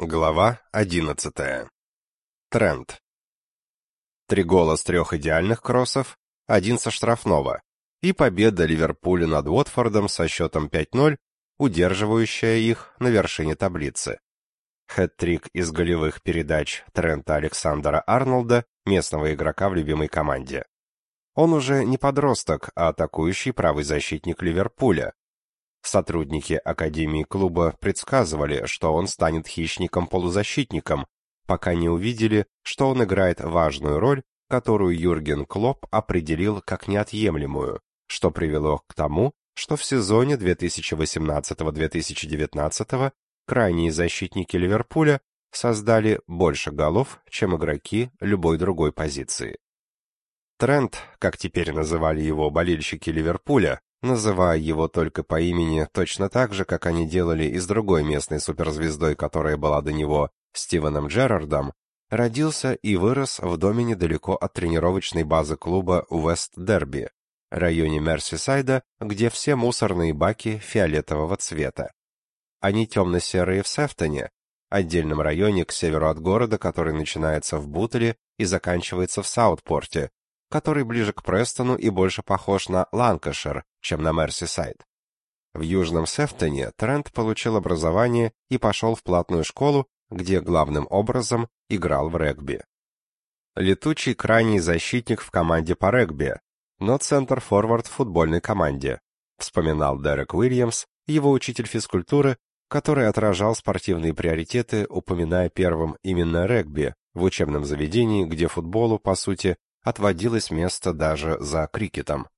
Глава 11. Тренд. Три гола с трех идеальных кроссов, один со штрафного, и победа Ливерпуля над Уотфордом со счетом 5-0, удерживающая их на вершине таблицы. Хэт-трик из голевых передач Трента Александра Арнольда, местного игрока в любимой команде. Он уже не подросток, а атакующий правый защитник Ливерпуля, Сотрудники Академии клуба предсказывали, что он станет хищником-полузащитником, пока не увидели, что он играет важную роль, которую Юрген Клопп определил как неотъемлемую, что привело к тому, что в сезоне 2018-2019 крайние защитники Ливерпуля создали больше голов, чем игроки любой другой позиции. Тренд, как теперь называли его болельщики Ливерпуля, называя его только по имени, точно так же, как они делали и с другой местной суперзвездой, которая была до него, Стивеном Джерардом, родился и вырос в доме недалеко от тренировочной базы клуба Уэст-Дерби, районе Мерсисайда, где все мусорные баки фиолетового цвета. Они темно-серые в Сефтоне, отдельном районе к северу от города, который начинается в Бутле и заканчивается в Саутпорте, который ближе к Престону и больше похож на Ланкашир, чем на Мерсисайд. В Южном Сефтоне Трент получил образование и пошел в платную школу, где главным образом играл в регби. Летучий крайний защитник в команде по регби, но центр-форвард в футбольной команде, вспоминал Дерек Уильямс, его учитель физкультуры, который отражал спортивные приоритеты, упоминая первым именно регби в учебном заведении, где футболу, по сути, отводилось место даже за крикетом.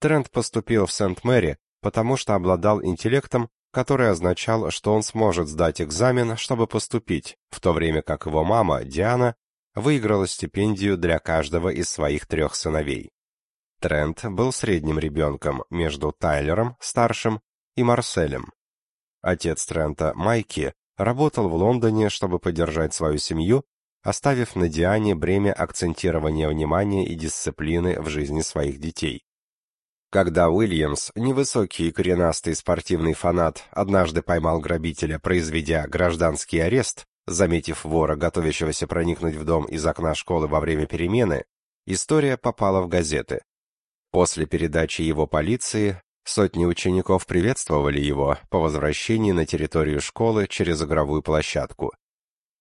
Трент поступил в Сент-Мэри, потому что обладал интеллектом, который означал, что он сможет сдать экзамен, чтобы поступить, в то время как его мама, Диана, выиграла стипендию для каждого из своих трех сыновей. Трент был средним ребенком между Тайлером, старшим, и Марселем. Отец Трента, Майки, работал в Лондоне, чтобы поддержать свою семью, оставив на Диане бремя акцентирования внимания и дисциплины в жизни своих детей. Когда Уильямс, невысокий и коренастый спортивный фанат, однажды поймал грабителя, произведя гражданский арест, заметив вора, готовящегося проникнуть в дом из окна школы во время перемены, история попала в газеты. После передачи его полиции сотни учеников приветствовали его по возвращении на территорию школы через игровую площадку.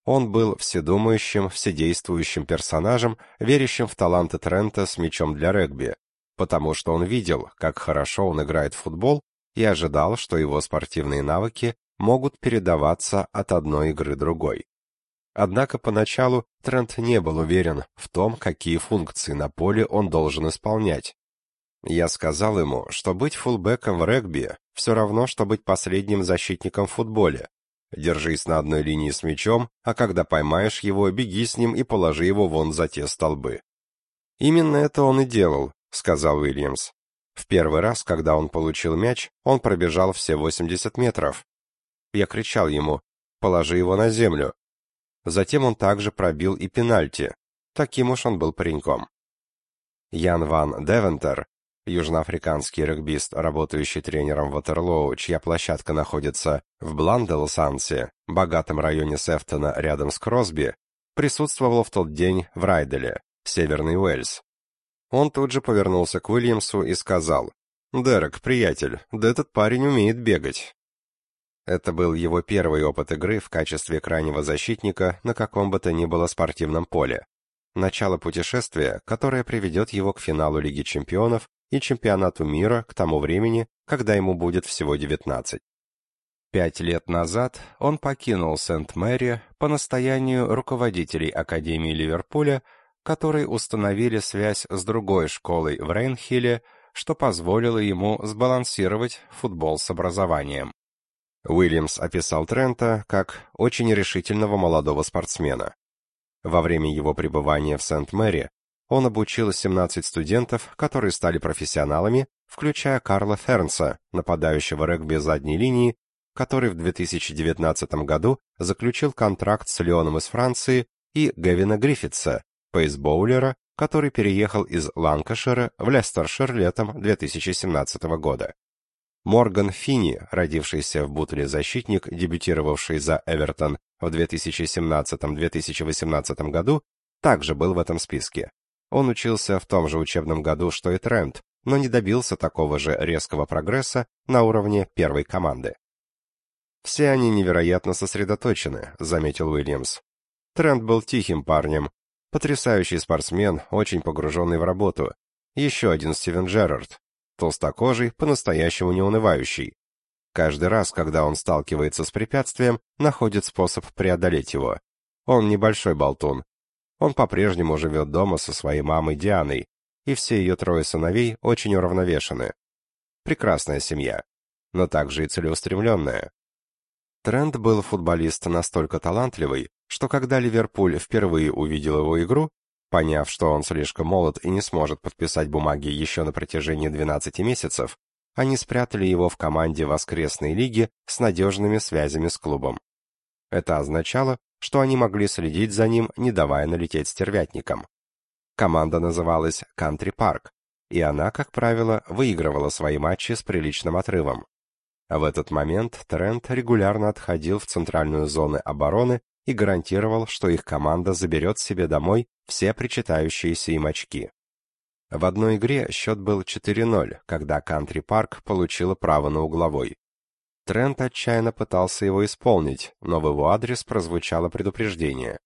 Он был вседумающим, вседействующим персонажем, верящим в таланты Трента с мячом для регби, потому что он видел, как хорошо он играет в футбол и ожидал, что его спортивные навыки могут передаваться от одной игры другой. Однако поначалу Трент не был уверен в том, какие функции на поле он должен исполнять. Я сказал ему, что быть фулбеком в регби все равно, что быть последним защитником в футболе, Держись на одной линии с мячом, а когда поймаешь его, беги с ним и положи его вон за те столбы. Именно это он и делал, сказал Уильямс. В первый раз, когда он получил мяч, он пробежал все 80 метров. Я кричал ему: "Положи его на землю". Затем он также пробил и пенальти. Таким уж он был пареньком. Ян ван Девентер, южноафриканский регбист, работающий тренером Ватерлоу, чья площадка находится в Бланделсансе, богатом районе Сефтона рядом с Кросби, присутствовал в тот день в Райделе, Северный Уэльс. Он тут же повернулся к Уильямсу и сказал, «Дерек, приятель, да этот парень умеет бегать». Это был его первый опыт игры в качестве крайнего защитника на каком бы то ни было спортивном поле. Начало путешествия, которое приведет его к финалу Лиги чемпионов и чемпионату мира к тому времени, когда ему будет всего 19. Пять лет назад он покинул Сент-Мэри по настоянию руководителей Академии Ливерпуля, которые установили связь с другой школой в Рейнхилле, что позволило ему сбалансировать футбол с образованием. Уильямс описал Трента как очень решительного молодого спортсмена. Во время его пребывания в Сент-Мэри он обучил 17 студентов, которые стали профессионалами, включая Карла Фернса, нападающего регби задней линии, который в 2019 году заключил контракт с Леоном из Франции, и Гевина Гриффитса, пейсбоулера, который переехал из Ланкашира в Лестершир летом 2017 года. Морган Финни, родившийся в Бутле защитник, дебютировавший за Эвертон в 2017-2018 году, также был в этом списке. Он учился в том же учебном году, что и Трент, но не добился такого же резкого прогресса на уровне первой команды. «Все они невероятно сосредоточены», — заметил Уильямс. Трент был тихим парнем, потрясающий спортсмен, очень погруженный в работу. Еще один Стивен Джерард, толстокожий, по-настоящему неунывающий. Каждый раз, когда он сталкивается с препятствием, находит способ преодолеть его. Он небольшой болтун. Он по-прежнему живет дома со своей мамой Дианой, и все ее трое сыновей очень уравновешены. Прекрасная семья, но также и целеустремленная. Трент был футболист настолько талантливый, что когда Ливерпуль впервые увидел его игру, поняв, что он слишком молод и не сможет подписать бумаги еще на протяжении 12 месяцев, они спрятали его в команде воскресной лиги с надежными связями с клубом. Это означало, что они могли следить за ним, не давая налететь стервятникам. Команда называлась «Кантри Парк», и она, как правило, выигрывала свои матчи с приличным отрывом. В этот момент Трент регулярно отходил в центральную зону обороны и гарантировал, что их команда заберет себе домой все причитающиеся им очки. В одной игре счет был 4-0, когда Кантри Парк получила право на угловой. Трент отчаянно пытался его исполнить, но в его адрес прозвучало предупреждение.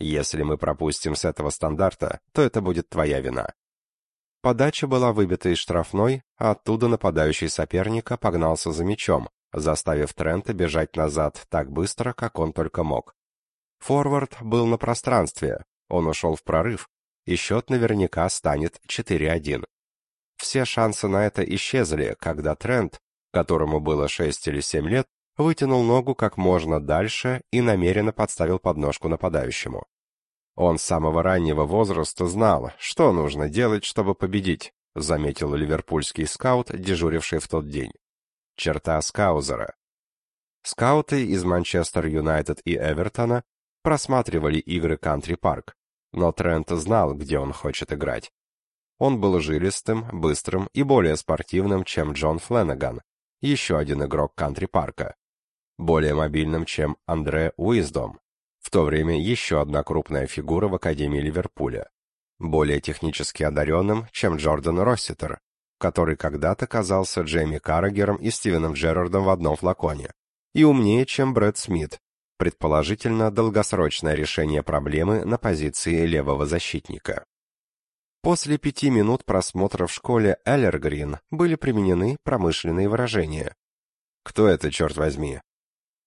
«Если мы пропустим с этого стандарта, то это будет твоя вина». Подача была выбита из штрафной, а оттуда нападающий соперника погнался за мячом, заставив Трента бежать назад так быстро, как он только мог. Форвард был на пространстве, он ушел в прорыв, и счет наверняка станет 4-1. Все шансы на это исчезли, когда Трент, которому было 6 или 7 лет, вытянул ногу как можно дальше и намеренно подставил подножку нападающему. Он с самого раннего возраста знал, что нужно делать, чтобы победить, заметил ливерпульский скаут, дежуривший в тот день. Черта скаузера. Скауты из Манчестер Юнайтед и Эвертона просматривали игры Кантри Парк, но Трент знал, где он хочет играть. Он был жилистым, быстрым и более спортивным, чем Джон Фленнеган, еще один игрок Кантри Парка, более мобильным, чем Андре Уиздом, в то время еще одна крупная фигура в Академии Ливерпуля, более технически одаренным, чем Джордан Росситер, который когда-то казался Джейми Каррагером и Стивеном Джерардом в одном флаконе, и умнее, чем Брэд Смит, предположительно долгосрочное решение проблемы на позиции левого защитника. После пяти минут просмотра в школе Эллергрин были применены промышленные выражения. Кто это, черт возьми?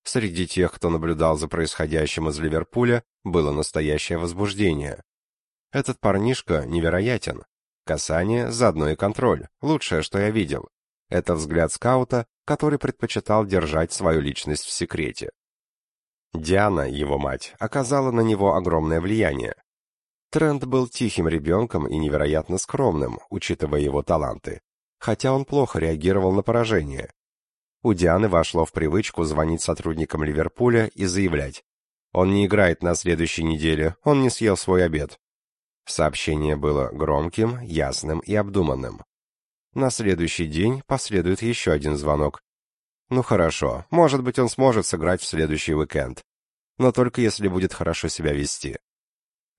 Среди тех, кто наблюдал за происходящим из Ливерпуля, было настоящее возбуждение. Этот парнишка невероятен. Касание, заодно и контроль. Лучшее, что я видел. Это взгляд скаута, который предпочитал держать свою личность в секрете. Диана, его мать, оказала на него огромное влияние. Трент был тихим ребенком и невероятно скромным, учитывая его таланты, хотя он плохо реагировал на поражение. У Дианы вошло в привычку звонить сотрудникам Ливерпуля и заявлять: "Он не играет на следующей неделе, он не съел свой обед". Сообщение было громким, ясным и обдуманным. На следующий день последует еще один звонок. Ну хорошо, может быть, он сможет сыграть в следующий уикенд. Но только если будет хорошо себя вести.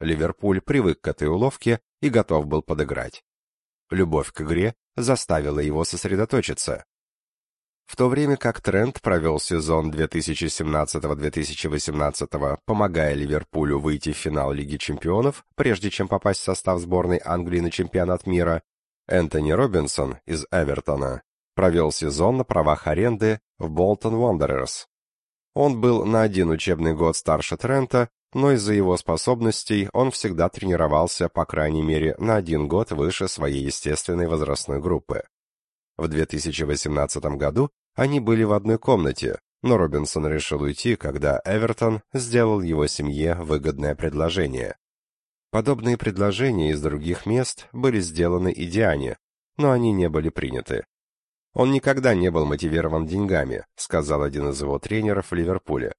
Ливерпуль привык к этой уловке и готов был подыграть. Любовь к игре заставила его сосредоточиться. В то время как Трент провел сезон 2017-2018, помогая Ливерпулю выйти в финал Лиги чемпионов, прежде чем попасть в состав сборной Англии на чемпионат мира, Энтони Робинсон из Эвертона провел сезон на правах аренды в Болтон Wanderers. Он был на один учебный год старше Трента, но из-за его способностей он всегда тренировался, по крайней мере, на один год выше своей естественной возрастной группы. В 2018 году они были в одной комнате, но Робинсон решил уйти, когда Эвертон сделал его семье выгодное предложение. Подобные предложения из других мест были сделаны и Диане, но они не были приняты. Он никогда не был мотивирован деньгами, сказал один из его тренеров в Ливерпуле.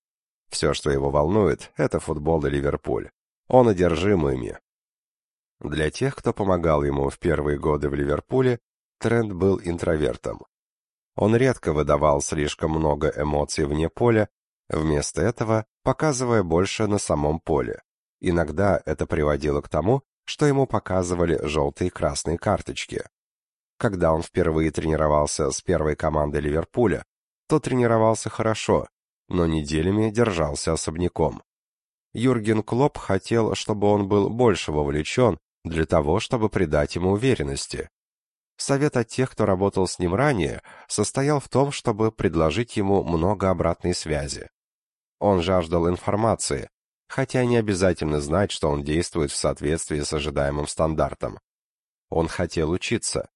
Все, что его волнует, это футбол и Ливерпуль. Он одержим ими. Для тех, кто помогал ему в первые годы в Ливерпуле, Трент был интровертом. Он редко выдавал слишком много эмоций вне поля, Вместо этого показывая больше на самом поле. Иногда это приводило к тому, что ему показывали желтые и красные карточки. Когда он впервые тренировался с первой командой Ливерпуля, то тренировался хорошо, но неделями держался особняком. Юрген Клоп хотел, чтобы он был больше вовлечен, для того, чтобы придать ему уверенности. Совет от тех, кто работал с ним ранее, состоял в том, чтобы предложить ему много обратной связи. Он жаждал информации, хотя не обязательно знать, что он действует в соответствии с ожидаемым стандартом. Он хотел учиться.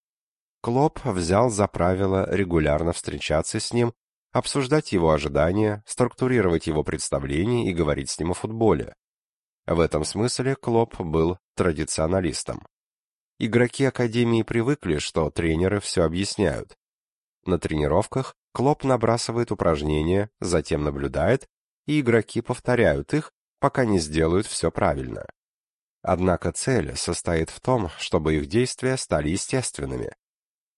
Клоп взял за правило регулярно встречаться с ним, обсуждать его ожидания, структурировать его представления и говорить с ним о футболе. В этом смысле Клоп был традиционалистом. Игроки Академии привыкли, что тренеры все объясняют. На тренировках Клоп набрасывает упражнения, затем наблюдает, и игроки повторяют их, пока не сделают все правильно. Однако цель состоит в том, чтобы их действия стали естественными.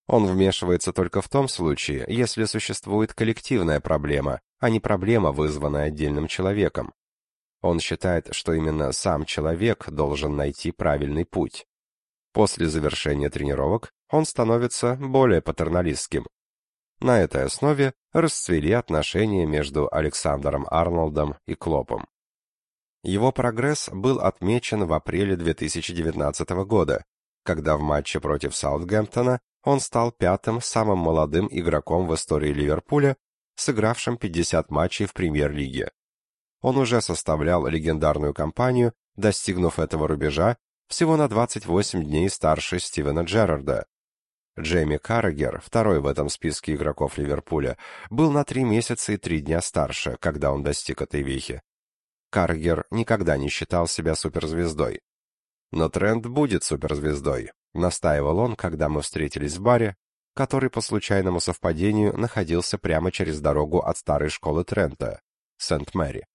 Он вмешивается только в том случае, если существует коллективная проблема, а не проблема, вызванная отдельным человеком. Он считает, что именно сам человек должен найти правильный путь. После завершения тренировок он становится более патерналистским. На этой основе расцвели отношения между Александром Арнольдом и Клопом. Его прогресс был отмечен в апреле 2019 года, когда в матче против Саутгемптона он стал пятым самым молодым игроком в истории Ливерпуля, сыгравшим 50 матчей в премьер-лиге. Он уже составлял легендарную кампанию, достигнув этого рубежа всего на 28 дней старше Стивена Джерарда. Джейми Каррагер, второй в этом списке игроков Ливерпуля, был на три месяца и три дня старше, когда он достиг этой вехи. Каррагер никогда не считал себя суперзвездой. Но Трент будет суперзвездой, настаивал он, когда мы встретились в баре, который по случайному совпадению находился прямо через дорогу от старой школы Трента, Сент-Мэри.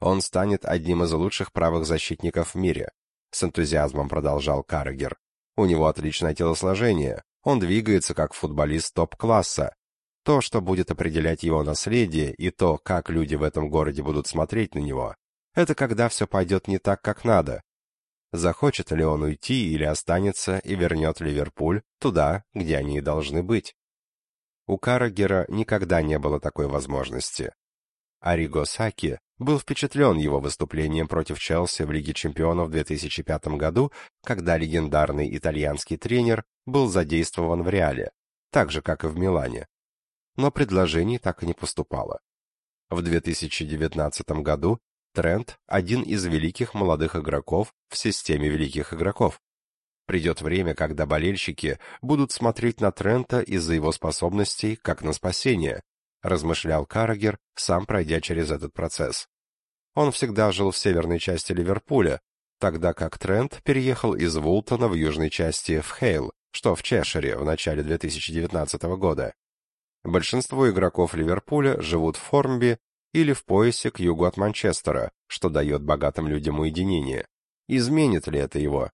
Он станет одним из лучших правых защитников в мире, с энтузиазмом продолжал Каррегер. У него отличное телосложение, он двигается как футболист топ-класса. То, что будет определять его наследие, и то, как люди в этом городе будут смотреть на него, это когда все пойдет не так, как надо. Захочет ли он уйти или останется и вернет Ливерпуль туда, где они и должны быть? У Каррегера никогда не было такой возможности. Ариго Саки был впечатлен его выступлением против Челси в Лиге чемпионов в 2005 году, когда легендарный итальянский тренер был задействован в Реале, так же, как и в Милане. Но предложений так и не поступало. В 2019 году Трент – один из великих молодых игроков в системе великих игроков. Придет время, когда болельщики будут смотреть на Трента из-за его способностей как на спасение, размышлял Каррагер, сам пройдя через этот процесс. Он всегда жил в северной части Ливерпуля, тогда как Трент переехал из Вултона в южной части в Хейл, что в Чешире в начале 2019 года. Большинство игроков Ливерпуля живут в Формби или в поясе к югу от Манчестера, что дает богатым людям уединение. Изменит ли это его?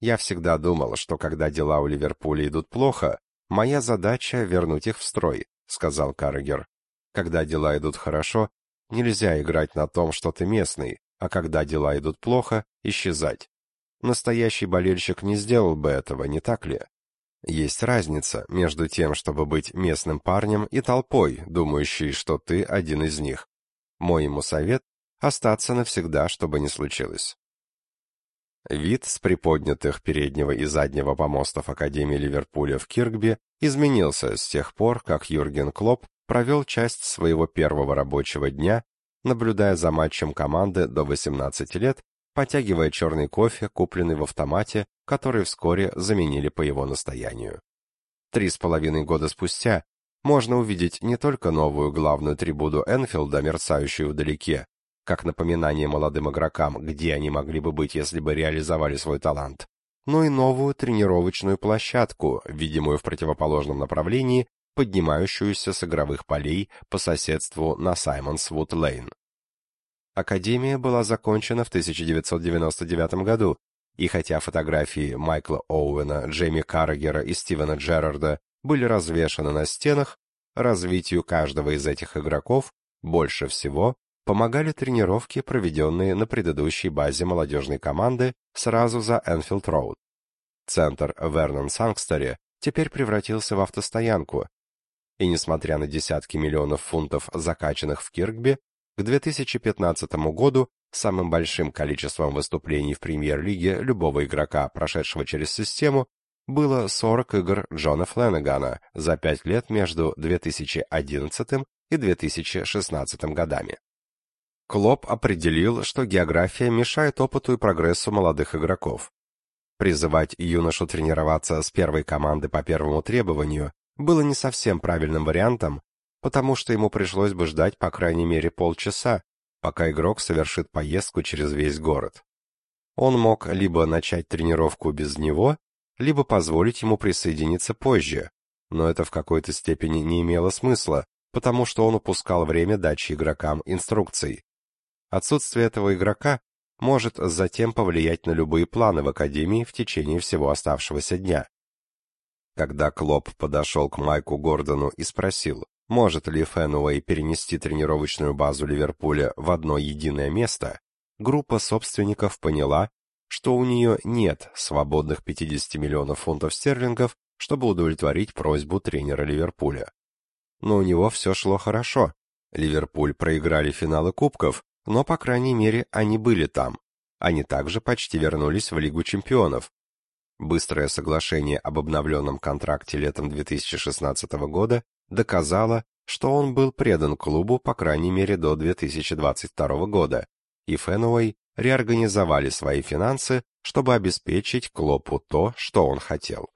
Я всегда думал, что когда дела у Ливерпуля идут плохо, моя задача вернуть их в строй, — сказал Каррегер. «Когда дела идут хорошо, нельзя играть на том, что ты местный, а когда дела идут плохо, исчезать. Настоящий болельщик не сделал бы этого, не так ли? Есть разница между тем, чтобы быть местным парнем и толпой, думающей, что ты один из них. Мой ему совет — остаться навсегда, чтобы не случилось. Вид с приподнятых переднего и заднего помостов Академии Ливерпуля в Киркби изменился с тех пор, как Юрген Клоп провел часть своего первого рабочего дня, наблюдая за матчем команды до 18 лет, потягивая черный кофе, купленный в автомате, который вскоре заменили по его настоянию. Три с половиной года спустя можно увидеть не только новую главную трибуну Энфилда, мерцающую вдалеке, как напоминание молодым игрокам, где они могли бы быть, если бы реализовали свой талант, но и новую тренировочную площадку, видимую в противоположном направлении, поднимающуюся с игровых полей по соседству на Саймонсвуд-Лейн. Академия была закончена в 1999 году, и хотя фотографии Майкла Оуэна, Джейми Каррагера и Стивена Джерарда были развешаны на стенах, развитию каждого из этих игроков Больше всего помогали тренировки, проведенные на предыдущей базе молодежной команды сразу за Энфилд Роуд. Центр Вернон Санкстере теперь превратился в автостоянку, и несмотря на десятки миллионов фунтов, закачанных в Киркби, к 2015 году самым большим количеством выступлений в премьер-лиге любого игрока, прошедшего через систему, было 40 игр Джона Фленнегана за 5 лет между 2011 и 2016 годами. Клоп определил, что география мешает опыту и прогрессу молодых игроков. Призывать юношу тренироваться с первой команды по первому требованию было не совсем правильным вариантом, потому что ему пришлось бы ждать по крайней мере полчаса, пока игрок совершит поездку через весь город. Он мог либо начать тренировку без него, либо позволить ему присоединиться позже, но это в какой-то степени не имело смысла, потому что он упускал время дачи игрокам инструкций. Отсутствие этого игрока может затем повлиять на любые планы в академии в течение всего оставшегося дня. Когда Клоп подошел к Майку Гордону и спросил, может ли Фенуэй перенести тренировочную базу Ливерпуля в одно единое место, группа собственников поняла, что у нее нет свободных 50 миллионов фунтов стерлингов, чтобы удовлетворить просьбу тренера Ливерпуля. Но у него все шло хорошо. Ливерпуль проиграли финалы кубков, но, по крайней мере, они были там. Они также почти вернулись в Лигу чемпионов. Быстрое соглашение об обновленном контракте летом 2016 года доказало, что он был предан клубу по крайней мере до 2022 года, и Фенуэй реорганизовали свои финансы, чтобы обеспечить Клопу то, что он хотел.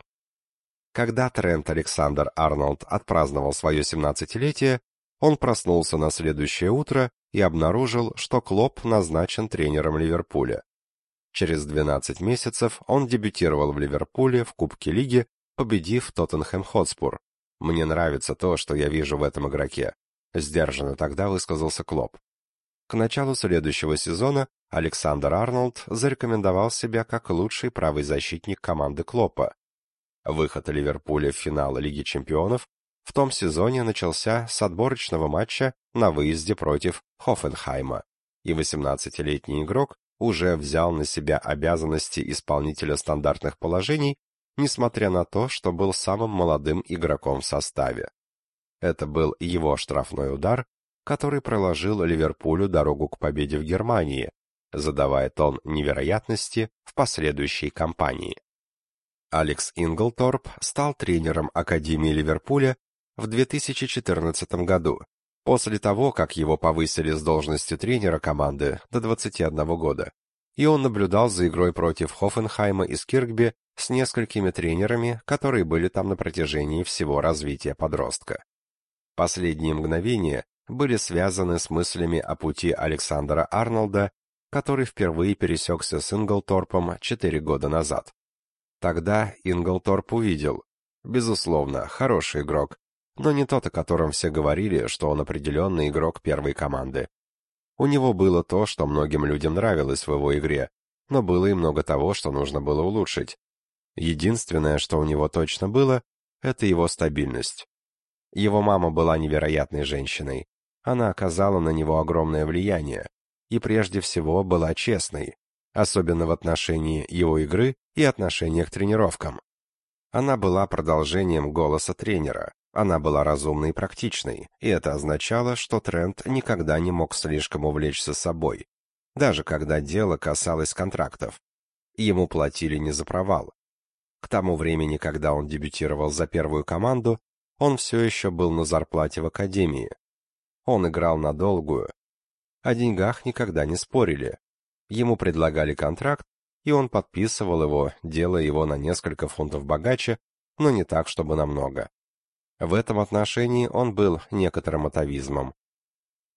Когда Трент Александр Арнольд отпраздновал свое 17-летие, он проснулся на следующее утро и обнаружил, что Клоп назначен тренером Ливерпуля. Через 12 месяцев он дебютировал в Ливерпуле в Кубке лиги, победив Тоттенхэм Хотспур. Мне нравится то, что я вижу в этом игроке, сдержанно тогда высказался Клоп. К началу следующего сезона Александр Арнольд зарекомендовал себя как лучший правый защитник команды Клопа. Выход Ливерпуля в финал Лиги чемпионов в том сезоне начался с отборочного матча на выезде против Хофенхайма, и 18-летний игрок уже взял на себя обязанности исполнителя стандартных положений, несмотря на то, что был самым молодым игроком в составе. Это был его штрафной удар, который проложил Ливерпулю дорогу к победе в Германии, задавая тон невероятности в последующей кампании. Алекс Инглторп стал тренером Академии Ливерпуля в 2014 году, после того, как его повысили с должности тренера команды до 21 года. И он наблюдал за игрой против Хофенхайма и Скиркби с несколькими тренерами, которые были там на протяжении всего развития подростка. Последние мгновения были связаны с мыслями о пути Александра Арнольда, который впервые пересекся с Инглторпом четыре года назад. Тогда Инглторп увидел, безусловно, хороший игрок, но не тот, о котором все говорили, что он определенный игрок первой команды. У него было то, что многим людям нравилось в его игре, но было и много того, что нужно было улучшить. Единственное, что у него точно было, это его стабильность. Его мама была невероятной женщиной. Она оказала на него огромное влияние и прежде всего была честной, особенно в отношении его игры и отношения к тренировкам. Она была продолжением голоса тренера. Она была разумной и практичной, и это означало, что Трент никогда не мог слишком увлечься собой, даже когда дело касалось контрактов. Ему платили не за провал. К тому времени, когда он дебютировал за первую команду, он все еще был на зарплате в академии. Он играл на долгую. О деньгах никогда не спорили. Ему предлагали контракт, и он подписывал его, делая его на несколько фунтов богаче, но не так, чтобы намного. В этом отношении он был некоторым атовизмом.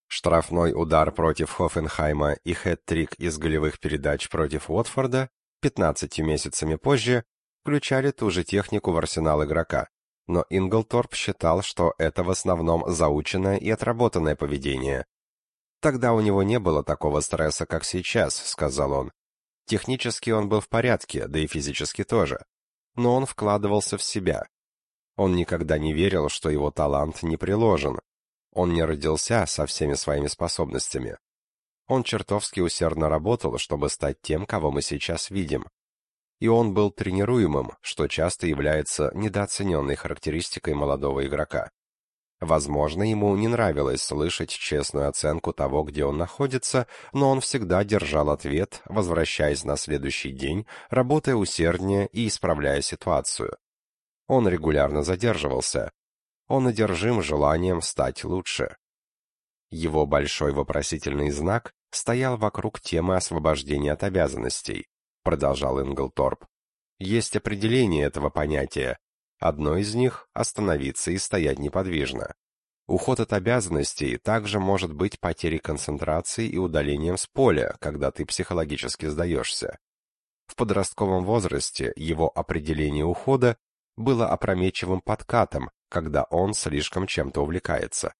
Штрафной удар против Хофенхайма и хэт-трик из голевых передач против Уотфорда 15 месяцами позже включали ту же технику в арсенал игрока, но Инглторп считал, что это в основном заученное и отработанное поведение. Тогда у него не было такого стресса, как сейчас, сказал он. Технически он был в порядке, да и физически тоже. Но он вкладывался в себя, он никогда не верил, что его талант не приложен. Он не родился со всеми своими способностями. Он чертовски усердно работал, чтобы стать тем, кого мы сейчас видим. И он был тренируемым, что часто является недооцененной характеристикой молодого игрока. Возможно, ему не нравилось слышать честную оценку того, где он находится, но он всегда держал ответ, возвращаясь на следующий день, работая усерднее и исправляя ситуацию. Он регулярно задерживался. Он одержим желанием стать лучше. Его большой вопросительный знак стоял вокруг темы освобождения от обязанностей, продолжал Инглторп. Есть определение этого понятия, Одно из них — остановиться и стоять неподвижно. Уход от обязанностей также может быть потерей концентрации и удалением с поля, когда ты психологически сдаешься. В подростковом возрасте его определение ухода было опрометчивым подкатом, когда он слишком чем-то увлекается.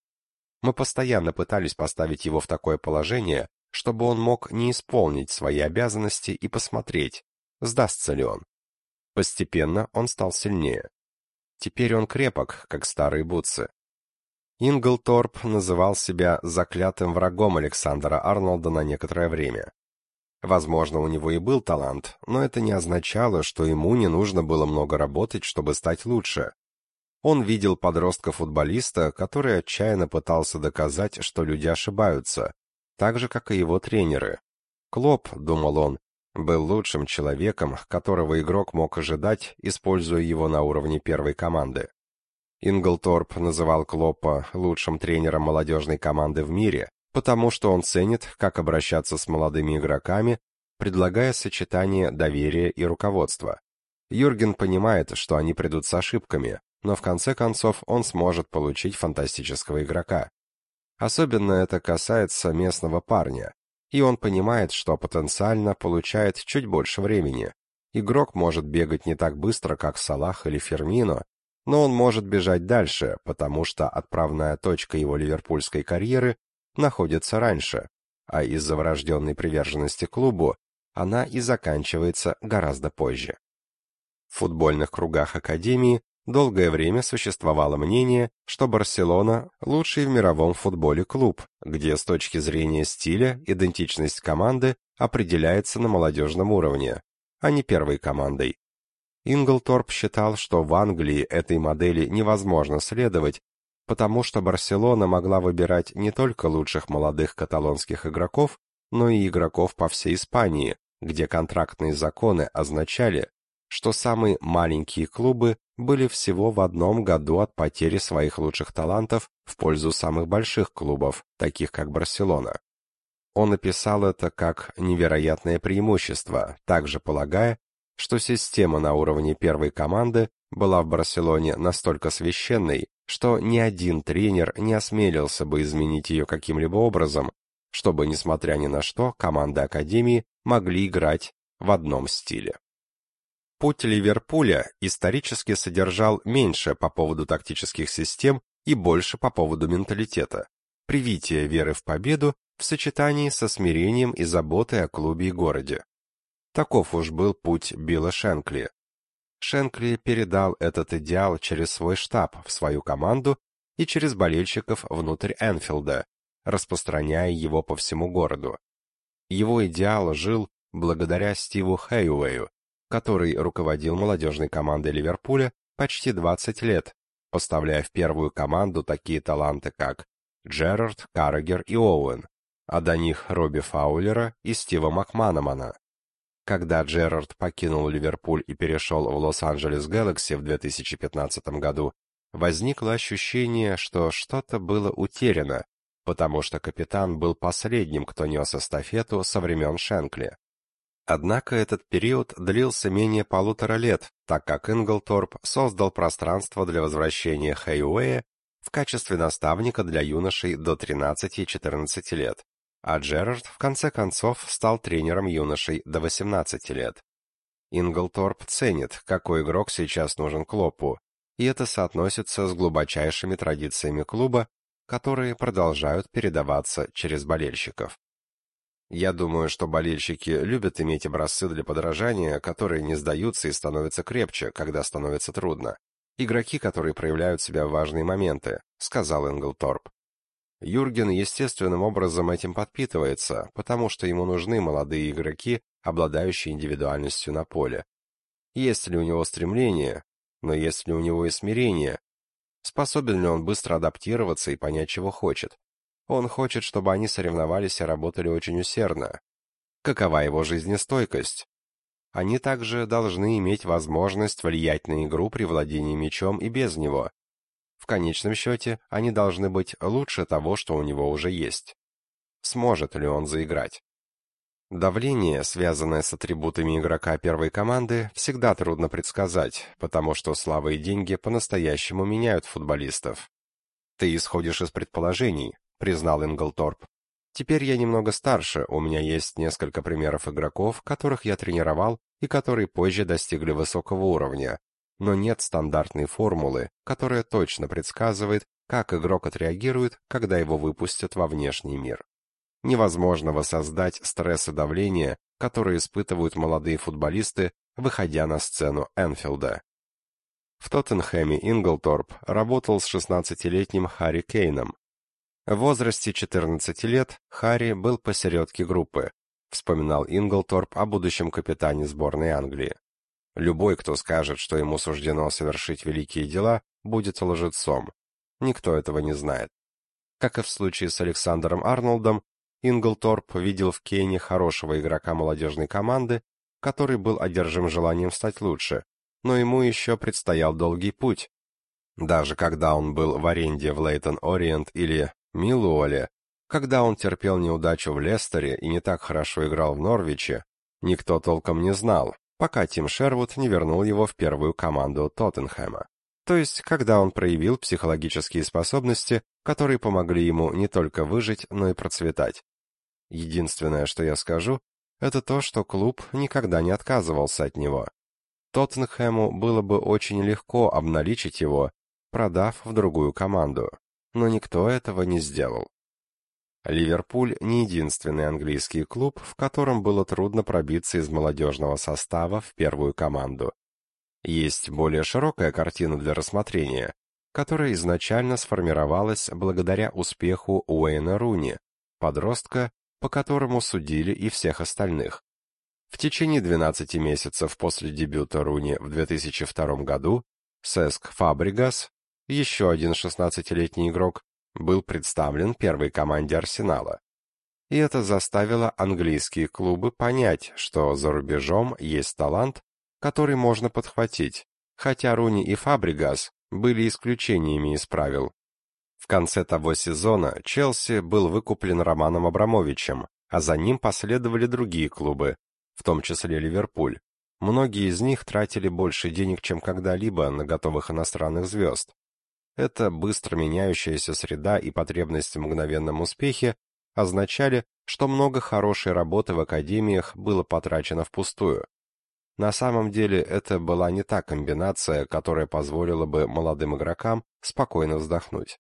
Мы постоянно пытались поставить его в такое положение, чтобы он мог не исполнить свои обязанности и посмотреть, сдастся ли он. Постепенно он стал сильнее. Теперь он крепок, как старые бутсы. Инглторп называл себя заклятым врагом Александра Арнольда на некоторое время. Возможно, у него и был талант, но это не означало, что ему не нужно было много работать, чтобы стать лучше. Он видел подростка-футболиста, который отчаянно пытался доказать, что люди ошибаются, так же, как и его тренеры. Клоп, думал он, был лучшим человеком, которого игрок мог ожидать, используя его на уровне первой команды. Инглторп называл Клоппа лучшим тренером молодежной команды в мире, потому что он ценит, как обращаться с молодыми игроками, предлагая сочетание доверия и руководства. Юрген понимает, что они придут с ошибками, но в конце концов он сможет получить фантастического игрока. Особенно это касается местного парня, и он понимает, что потенциально получает чуть больше времени. Игрок может бегать не так быстро, как Салах или Фермино, но он может бежать дальше, потому что отправная точка его ливерпульской карьеры находится раньше, а из-за врожденной приверженности клубу она и заканчивается гораздо позже. В футбольных кругах Академии Долгое время существовало мнение, что Барселона – лучший в мировом футболе клуб, где с точки зрения стиля идентичность команды определяется на молодежном уровне, а не первой командой. Инглторп считал, что в Англии этой модели невозможно следовать, потому что Барселона могла выбирать не только лучших молодых каталонских игроков, но и игроков по всей Испании, где контрактные законы означали, что самые маленькие клубы были всего в одном году от потери своих лучших талантов в пользу самых больших клубов, таких как Барселона. Он описал это как невероятное преимущество, также полагая, что система на уровне первой команды была в Барселоне настолько священной, что ни один тренер не осмелился бы изменить ее каким-либо образом, чтобы, несмотря ни на что, команды Академии могли играть в одном стиле. Путь Ливерпуля исторически содержал меньше по поводу тактических систем и больше по поводу менталитета. Привитие веры в победу в сочетании со смирением и заботой о клубе и городе. Таков уж был путь Билла Шенкли. Шенкли передал этот идеал через свой штаб в свою команду и через болельщиков внутрь Энфилда, распространяя его по всему городу. Его идеал жил благодаря Стиву Хейуэю, который руководил молодежной командой Ливерпуля почти 20 лет, поставляя в первую команду такие таланты, как Джерард, Каррагер и Оуэн, а до них Робби Фаулера и Стива Макманамана. Когда Джерард покинул Ливерпуль и перешел в Лос-Анджелес Galaxy в 2015 году, возникло ощущение, что что-то было утеряно, потому что капитан был последним, кто нес эстафету со времен Шенкли. Однако этот период длился менее полутора лет, так как Инглторп создал пространство для возвращения Хэйуэя в качестве наставника для юношей до 13-14 лет, а Джерард в конце концов стал тренером юношей до 18 лет. Инглторп ценит, какой игрок сейчас нужен Клопу, и это соотносится с глубочайшими традициями клуба, которые продолжают передаваться через болельщиков. Я думаю, что болельщики любят иметь образцы для подражания, которые не сдаются и становятся крепче, когда становится трудно. Игроки, которые проявляют себя в важные моменты, сказал Инглторп. Юрген естественным образом этим подпитывается, потому что ему нужны молодые игроки, обладающие индивидуальностью на поле. Есть ли у него стремление, но есть ли у него и смирение? Способен ли он быстро адаптироваться и понять, чего хочет? Он хочет, чтобы они соревновались и работали очень усердно. Какова его жизнестойкость? Они также должны иметь возможность влиять на игру при владении мячом и без него. В конечном счете, они должны быть лучше того, что у него уже есть. Сможет ли он заиграть? Давление, связанное с атрибутами игрока первой команды, всегда трудно предсказать, потому что слава и деньги по-настоящему меняют футболистов. «Ты исходишь из предположений», — признал Инглторп. «Теперь я немного старше, у меня есть несколько примеров игроков, которых я тренировал и которые позже достигли высокого уровня, но нет стандартной формулы, которая точно предсказывает, как игрок отреагирует, когда его выпустят во внешний мир. Невозможно воссоздать стресс и давление, которые испытывают молодые футболисты, выходя на сцену Энфилда. В Тоттенхэме Инглторп работал с 16-летним Харри Кейном. В возрасте 14 лет Харри был посередке группы, вспоминал Инглторп о будущем капитане сборной Англии. Любой, кто скажет, что ему суждено совершить великие дела, будет лжецом. Никто этого не знает. Как и в случае с Александром Арнольдом, Инглторп видел в Кейне хорошего игрока молодежной команды, который был одержим желанием стать лучше, но ему еще предстоял долгий путь. Даже когда он был в аренде в Лейтон-Ориент или Милуоле, когда он терпел неудачу в Лестере и не так хорошо играл в Норвиче, никто толком не знал, пока Тим Шервуд не вернул его в первую команду Тоттенхэма. То есть, когда он проявил психологические способности, которые помогли ему не только выжить, но и процветать. Единственное, что я скажу, это то, что клуб никогда не отказывался от него. Тоттенхэму было бы очень легко обналичить его, продав в другую команду, но никто этого не сделал. Ливерпуль не единственный английский клуб, в котором было трудно пробиться из молодежного состава в первую команду. Есть более широкая картина для рассмотрения, которая изначально сформировалась благодаря успеху Уэйна Руни, подростка, по которому судили и всех остальных. В течение 12 месяцев после дебюта Руни в 2002 году Сеск Фабригас, еще один 16-летний игрок, был представлен первой команде Арсенала. И это заставило английские клубы понять, что за рубежом есть талант, который можно подхватить, хотя Руни и Фабригас были исключениями из правил. В конце того сезона Челси был выкуплен Романом Абрамовичем, а за ним последовали другие клубы, в том числе Ливерпуль. Многие из них тратили больше денег, чем когда-либо на готовых иностранных звезд. Эта быстро меняющаяся среда и потребность в мгновенном успехе означали, что много хорошей работы в академиях было потрачено впустую. На самом деле это была не та комбинация, которая позволила бы молодым игрокам спокойно вздохнуть.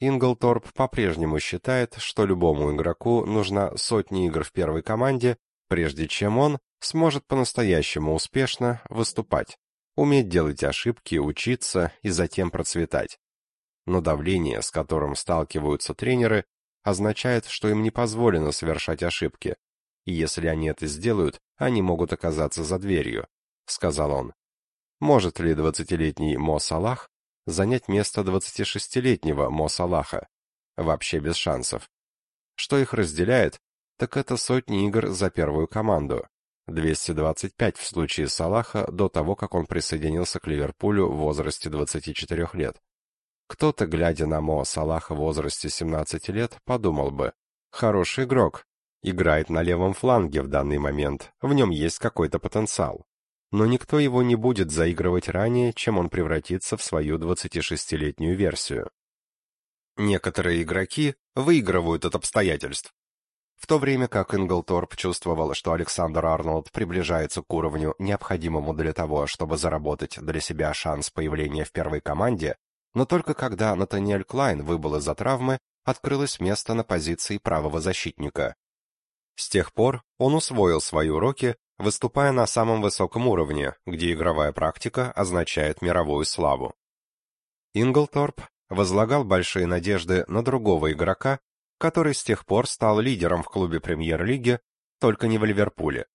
Инглторп по-прежнему считает, что любому игроку нужна сотни игр в первой команде, прежде чем он сможет по-настоящему успешно выступать уметь делать ошибки, учиться и затем процветать. Но давление, с которым сталкиваются тренеры, означает, что им не позволено совершать ошибки, и если они это сделают, они могут оказаться за дверью, сказал он. Может ли двадцатилетний Мо Салах занять место 26-летнего Мо Салаха? Вообще без шансов. Что их разделяет, так это сотни игр за первую команду. 225 в случае Салаха до того, как он присоединился к Ливерпулю в возрасте 24 лет. Кто-то, глядя на Мо Салаха в возрасте 17 лет, подумал бы, хороший игрок, играет на левом фланге в данный момент, в нем есть какой-то потенциал. Но никто его не будет заигрывать ранее, чем он превратится в свою 26-летнюю версию. Некоторые игроки выигрывают от обстоятельств, в то время как Инглторп чувствовал, что Александр Арнольд приближается к уровню, необходимому для того, чтобы заработать для себя шанс появления в первой команде, но только когда Натаниэль Клайн выбыл из-за травмы, открылось место на позиции правого защитника. С тех пор он усвоил свои уроки, выступая на самом высоком уровне, где игровая практика означает мировую славу. Инглторп возлагал большие надежды на другого игрока, который с тех пор стал лидером в клубе премьер-лиги, только не в Ливерпуле.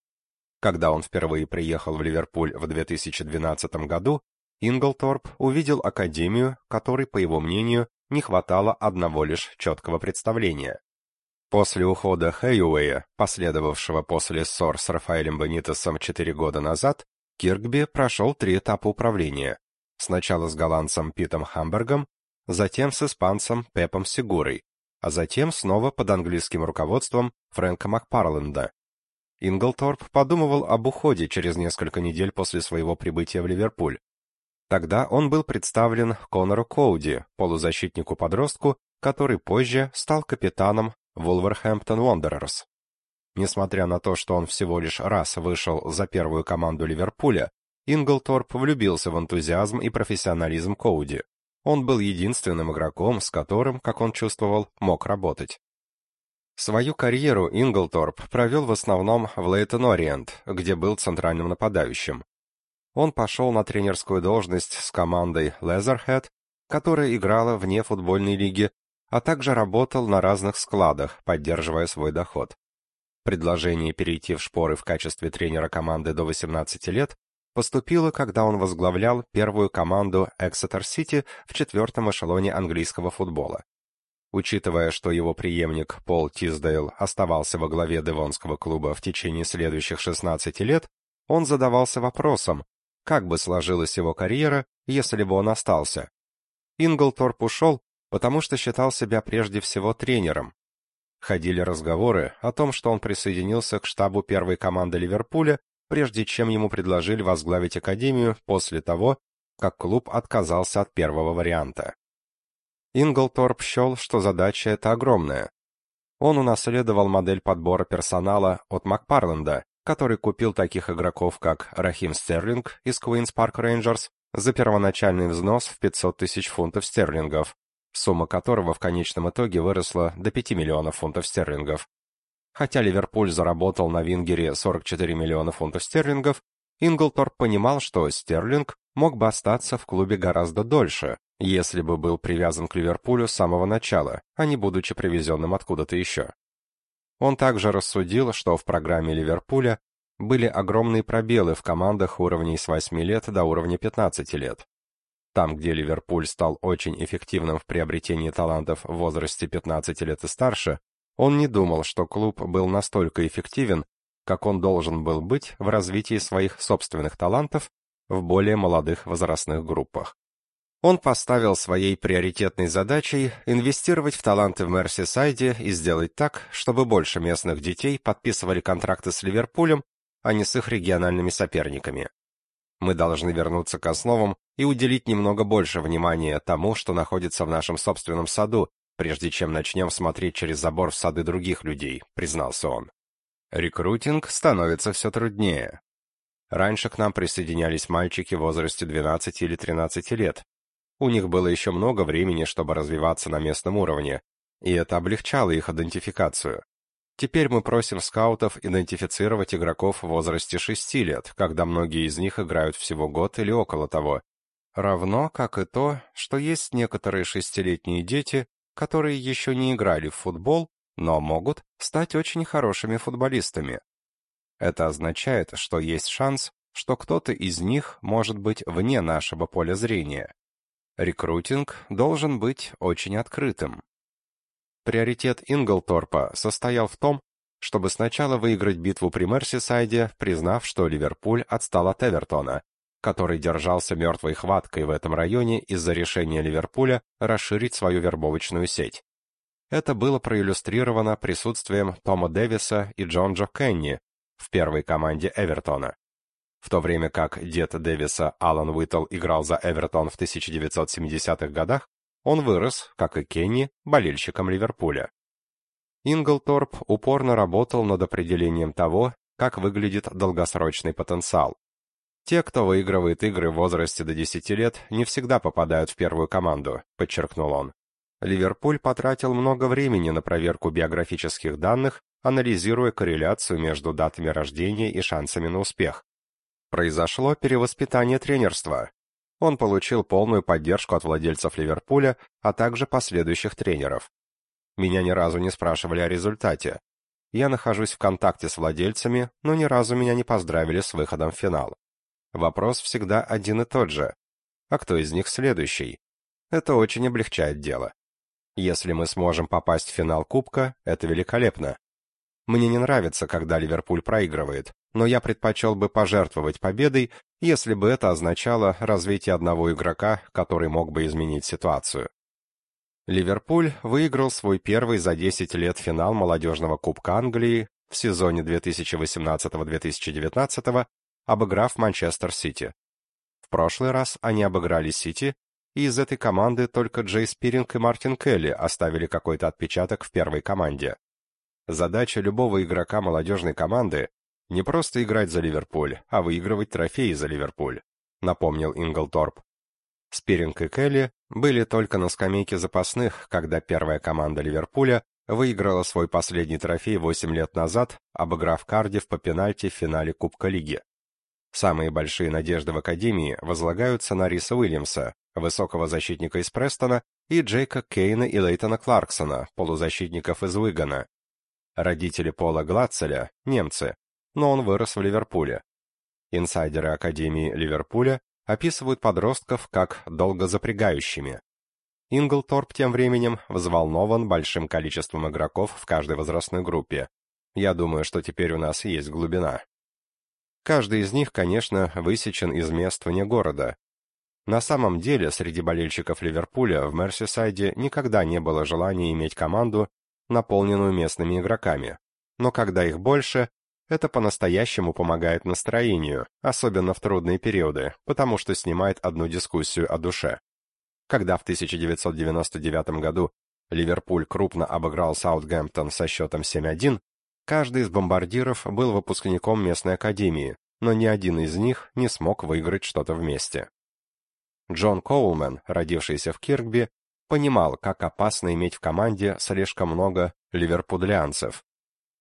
Когда он впервые приехал в Ливерпуль в 2012 году, Инглторп увидел академию, которой, по его мнению, не хватало одного лишь четкого представления. После ухода Хэйуэя, последовавшего после ссор с Рафаэлем Бенитесом четыре года назад, Киркби прошел три этапа управления. Сначала с голландцем Питом Хамбергом, затем с испанцем Пепом Сигурой, а затем снова под английским руководством Фрэнка Макпарленда. Инглторп подумывал об уходе через несколько недель после своего прибытия в Ливерпуль. Тогда он был представлен Конору Коуди, полузащитнику-подростку, который позже стал капитаном Вулверхэмптон Wanderers. Несмотря на то, что он всего лишь раз вышел за первую команду Ливерпуля, Инглторп влюбился в энтузиазм и профессионализм Коуди. Он был единственным игроком, с которым, как он чувствовал, мог работать. Свою карьеру Инглторп провел в основном в Лейтон Ориент, где был центральным нападающим. Он пошел на тренерскую должность с командой Лезерхед, которая играла вне футбольной лиги, а также работал на разных складах, поддерживая свой доход. Предложение перейти в шпоры в качестве тренера команды до 18 лет поступило, когда он возглавлял первую команду City в четвертом эшелоне английского футбола. Учитывая, что его преемник Пол Тиздейл оставался во главе Девонского клуба в течение следующих 16 лет, он задавался вопросом, как бы сложилась его карьера, если бы он остался. Инглторп ушел, потому что считал себя прежде всего тренером. Ходили разговоры о том, что он присоединился к штабу первой команды Ливерпуля, прежде чем ему предложили возглавить академию после того, как клуб отказался от первого варианта. Инглторп счел, что задача эта огромная. Он унаследовал модель подбора персонала от Макпарленда, который купил таких игроков, как Рахим Стерлинг из Queen's Park Rangers за первоначальный взнос в 500 тысяч фунтов стерлингов, сумма которого в конечном итоге выросла до 5 миллионов фунтов стерлингов. Хотя Ливерпуль заработал на Вингере 44 миллиона фунтов стерлингов, Инглторп понимал, что Стерлинг мог бы остаться в клубе гораздо дольше, если бы был привязан к Ливерпулю с самого начала, а не будучи привезенным откуда-то еще. Он также рассудил, что в программе Ливерпуля были огромные пробелы в командах уровней с 8 лет до уровня 15 лет. Там, где Ливерпуль стал очень эффективным в приобретении талантов в возрасте 15 лет и старше, он не думал, что клуб был настолько эффективен, как он должен был быть в развитии своих собственных талантов в более молодых возрастных группах. Он поставил своей приоритетной задачей инвестировать в таланты в Мерсисайде и сделать так, чтобы больше местных детей подписывали контракты с Ливерпулем, а не с их региональными соперниками. Мы должны вернуться к основам и уделить немного больше внимания тому, что находится в нашем собственном саду, прежде чем начнем смотреть через забор в сады других людей, признался он. Рекрутинг становится все труднее. Раньше к нам присоединялись мальчики в возрасте 12 или 13 лет, у них было еще много времени, чтобы развиваться на местном уровне, и это облегчало их идентификацию. Теперь мы просим скаутов идентифицировать игроков в возрасте 6 лет, когда многие из них играют всего год или около того. Равно как и то, что есть некоторые шестилетние дети, которые еще не играли в футбол, но могут стать очень хорошими футболистами. Это означает, что есть шанс, что кто-то из них может быть вне нашего поля зрения. Рекрутинг должен быть очень открытым. Приоритет Инглторпа состоял в том, чтобы сначала выиграть битву при Мерсисайде, признав, что Ливерпуль отстал от Эвертона, который держался мертвой хваткой в этом районе из-за решения Ливерпуля расширить свою вербовочную сеть. Это было проиллюстрировано присутствием Тома Дэвиса и Джон Джо Кенни в первой команде Эвертона. В то время как дед Дэвиса Алан Уитл играл за Эвертон в 1970-х годах, он вырос, как и Кенни, болельщиком Ливерпуля. Инглторп упорно работал над определением того, как выглядит долгосрочный потенциал. Те, кто выигрывает игры в возрасте до 10 лет, не всегда попадают в первую команду, подчеркнул он. Ливерпуль потратил много времени на проверку биографических данных, анализируя корреляцию между датами рождения и шансами на успех. Произошло перевоспитание тренерства. Он получил полную поддержку от владельцев Ливерпуля, а также последующих тренеров. Меня ни разу не спрашивали о результате. Я нахожусь в контакте с владельцами, но ни разу меня не поздравили с выходом в финал. Вопрос всегда один и тот же. А кто из них следующий? Это очень облегчает дело. Если мы сможем попасть в финал Кубка, это великолепно. Мне не нравится, когда Ливерпуль проигрывает, но я предпочел бы пожертвовать победой, если бы это означало развитие одного игрока, который мог бы изменить ситуацию. Ливерпуль выиграл свой первый за 10 лет финал молодежного Кубка Англии в сезоне 2018-2019, обыграв Манчестер Сити. В прошлый раз они обыграли Сити, и из этой команды только Джей Спиринг и Мартин Келли оставили какой-то отпечаток в первой команде. Задача любого игрока молодежной команды не просто играть за Ливерпуль, а выигрывать трофеи за Ливерпуль, напомнил Инглторп. Спиринг и Келли были только на скамейке запасных, когда первая команда Ливерпуля выиграла свой последний трофей 8 лет назад, обыграв Кардив по пенальти в финале Кубка Лиги. Самые большие надежды в Академии возлагаются на Риса Уильямса, высокого защитника из Престона, и Джейка Кейна и Лейтона Кларксона, полузащитников из Уигана. Родители Пола Глацеля – немцы, но он вырос в Ливерпуле. Инсайдеры Академии Ливерпуля описывают подростков как долго запрягающими. Инглторп тем временем взволнован большим количеством игроков в каждой возрастной группе. Я думаю, что теперь у нас есть глубина. Каждый из них, конечно, высечен из мест вне города. На самом деле, среди болельщиков Ливерпуля в Мерсисайде никогда не было желания иметь команду, наполненную местными игроками. Но когда их больше, это по-настоящему помогает настроению, особенно в трудные периоды, потому что снимает одну дискуссию о душе. Когда в 1999 году Ливерпуль крупно обыграл Саутгемптон со счетом 7-1, каждый из бомбардиров был выпускником местной академии, но ни один из них не смог выиграть что-то вместе. Джон Коулман, родившийся в Киркби, понимал, как опасно иметь в команде слишком много ливерпудлянцев,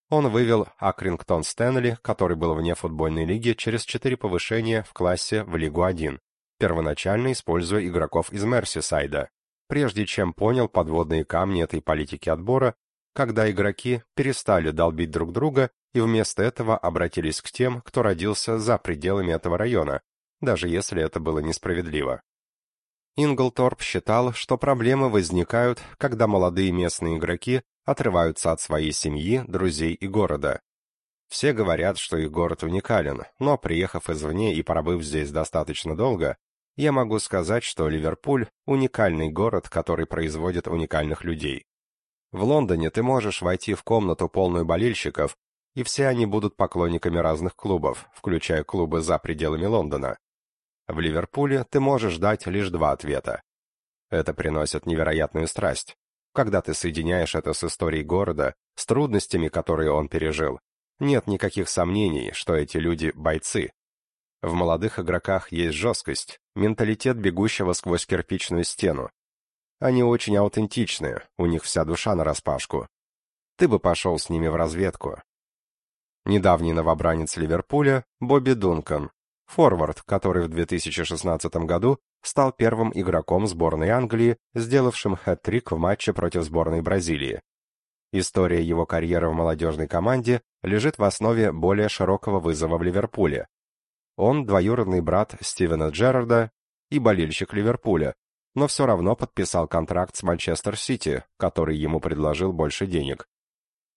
он вывел Акрингтон Стэнли, который был вне футбольной лиги, через четыре повышения в классе в Лигу 1, первоначально используя игроков из Мерсисайда, прежде чем понял подводные камни этой политики отбора, когда игроки перестали долбить друг друга и вместо этого обратились к тем, кто родился за пределами этого района, даже если это было несправедливо. Инглторп считал, что проблемы возникают, когда молодые местные игроки отрываются от своей семьи, друзей и города. Все говорят, что их город уникален, но приехав извне и пробыв здесь достаточно долго, я могу сказать, что Ливерпуль – уникальный город, который производит уникальных людей. В Лондоне ты можешь войти в комнату полную болельщиков, и все они будут поклонниками разных клубов, включая клубы за пределами Лондона. В Ливерпуле ты можешь дать лишь два ответа. Это приносит невероятную страсть. Когда ты соединяешь это с историей города, с трудностями, которые он пережил, нет никаких сомнений, что эти люди – бойцы. В молодых игроках есть жесткость, менталитет бегущего сквозь кирпичную стену. Они очень аутентичны, у них вся душа нараспашку. Ты бы пошел с ними в разведку. Недавний новобранец Ливерпуля – Бобби Дункан, форвард, который в 2016 году стал первым игроком сборной Англии, сделавшим хэт-трик в матче против сборной Бразилии. История его карьеры в молодежной команде лежит в основе более широкого вызова в Ливерпуле. Он двоюродный брат Стивена Джерарда и болельщик Ливерпуля, но все равно подписал контракт с Манчестер Сити, который ему предложил больше денег.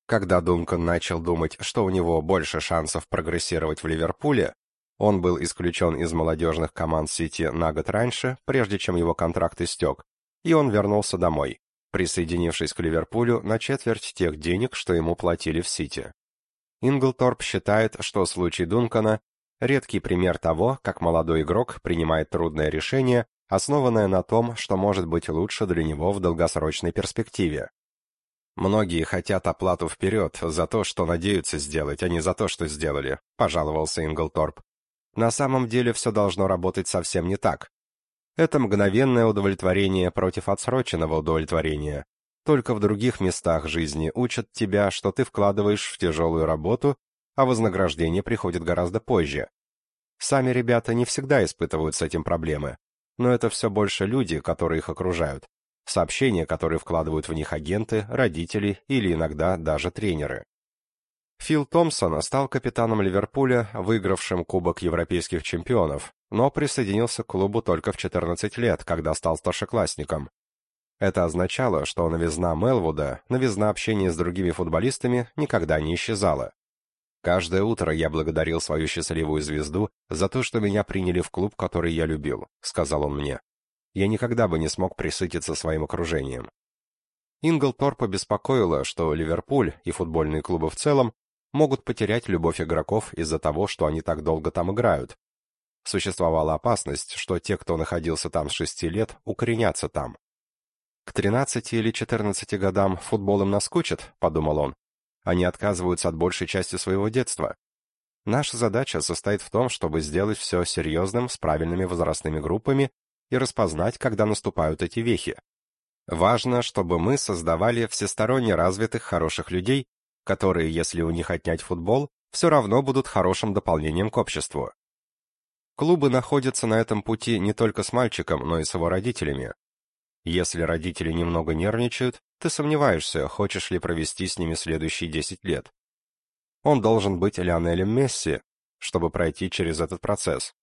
Когда Дункан начал думать, что у него больше шансов прогрессировать в Ливерпуле, он был исключен из молодежных команд Сити на год раньше, прежде чем его контракт истек, и он вернулся домой, присоединившись к Ливерпулю на четверть тех денег, что ему платили в Сити. Инглторп считает, что случай Дункана – редкий пример того, как молодой игрок принимает трудное решение, основанное на том, что может быть лучше для него в долгосрочной перспективе. Многие хотят оплату вперед за то, что надеются сделать, а не за то, что сделали, пожаловался Инглторп. На самом деле все должно работать совсем не так. Это мгновенное удовлетворение против отсроченного удовлетворения. Только в других местах жизни учат тебя, что ты вкладываешь в тяжелую работу, а вознаграждение приходит гораздо позже. Сами ребята не всегда испытывают с этим проблемы. Но это все больше люди, которые их окружают, сообщения, которые вкладывают в них агенты, родители или иногда даже тренеры. Фил Томпсон стал капитаном Ливерпуля, выигравшим Кубок Европейских чемпионов, но присоединился к клубу только в 14 лет, когда стал старшеклассником. Это означало, что новизна Мелвуда, новизна общения с другими футболистами никогда не исчезала. Каждое утро я благодарил свою счастливую звезду за то, что меня приняли в клуб, который я любил, сказал он мне. Я никогда бы не смог присытиться своим окружением. Инглторп беспокоило, что Ливерпуль и футбольные клубы в целом могут потерять любовь игроков из-за того, что они так долго там играют. Существовала опасность, что те, кто находился там с шести лет, укоренятся там. К 13 или 14 годам футбол им наскучит, подумал он. Они отказываются от большей части своего детства. Наша задача состоит в том, чтобы сделать все серьезным, с правильными возрастными группами и распознать, когда наступают эти вехи. Важно, чтобы мы создавали всесторонне развитых хороших людей, которые, если у них отнять футбол, все равно будут хорошим дополнением к обществу. Клубы находятся на этом пути не только с мальчиком, но и с его родителями. Если родители немного нервничают, ты сомневаешься, хочешь ли провести с ними следующие 10 лет. Он должен быть Лионелем Месси, чтобы пройти через этот процесс.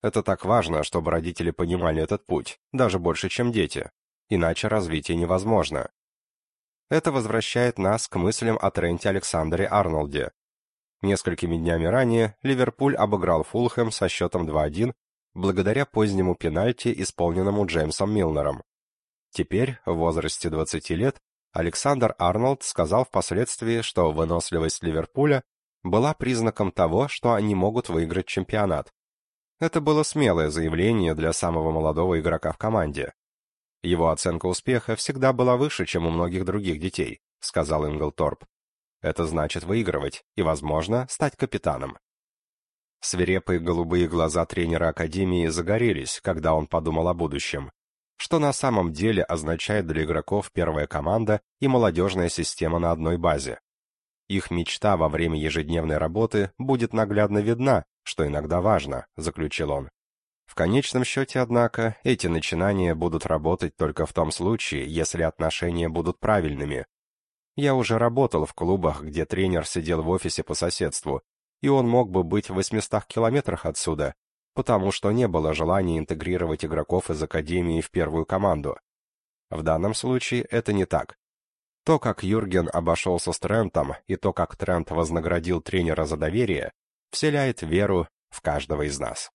Это так важно, чтобы родители понимали этот путь, даже больше, чем дети. Иначе развитие невозможно. Это возвращает нас к мыслям о Тренте Александре Арнольде. Несколькими днями ранее Ливерпуль обыграл Фулхэм со счетом 2-1 благодаря позднему пенальти, исполненному Джеймсом Милнером. Теперь, в возрасте 20 лет, Александр Арнольд сказал впоследствии, что выносливость Ливерпуля была признаком того, что они могут выиграть чемпионат. Это было смелое заявление для самого молодого игрока в команде. Его оценка успеха всегда была выше, чем у многих других детей, сказал Инглторп. Это значит выигрывать и, возможно, стать капитаном. Свирепые голубые глаза тренера академии загорелись, когда он подумал о будущем что на самом деле означает для игроков первая команда и молодежная система на одной базе. Их мечта во время ежедневной работы будет наглядно видна, что иногда важно, заключил он. В конечном счете, однако, эти начинания будут работать только в том случае, если отношения будут правильными. Я уже работал в клубах, где тренер сидел в офисе по соседству, и он мог бы быть в 800 километрах отсюда, потому что не было желания интегрировать игроков из академии в первую команду. В данном случае это не так. То, как Юрген обошелся с Трентом, и то, как Трент вознаградил тренера за доверие, вселяет веру в каждого из нас.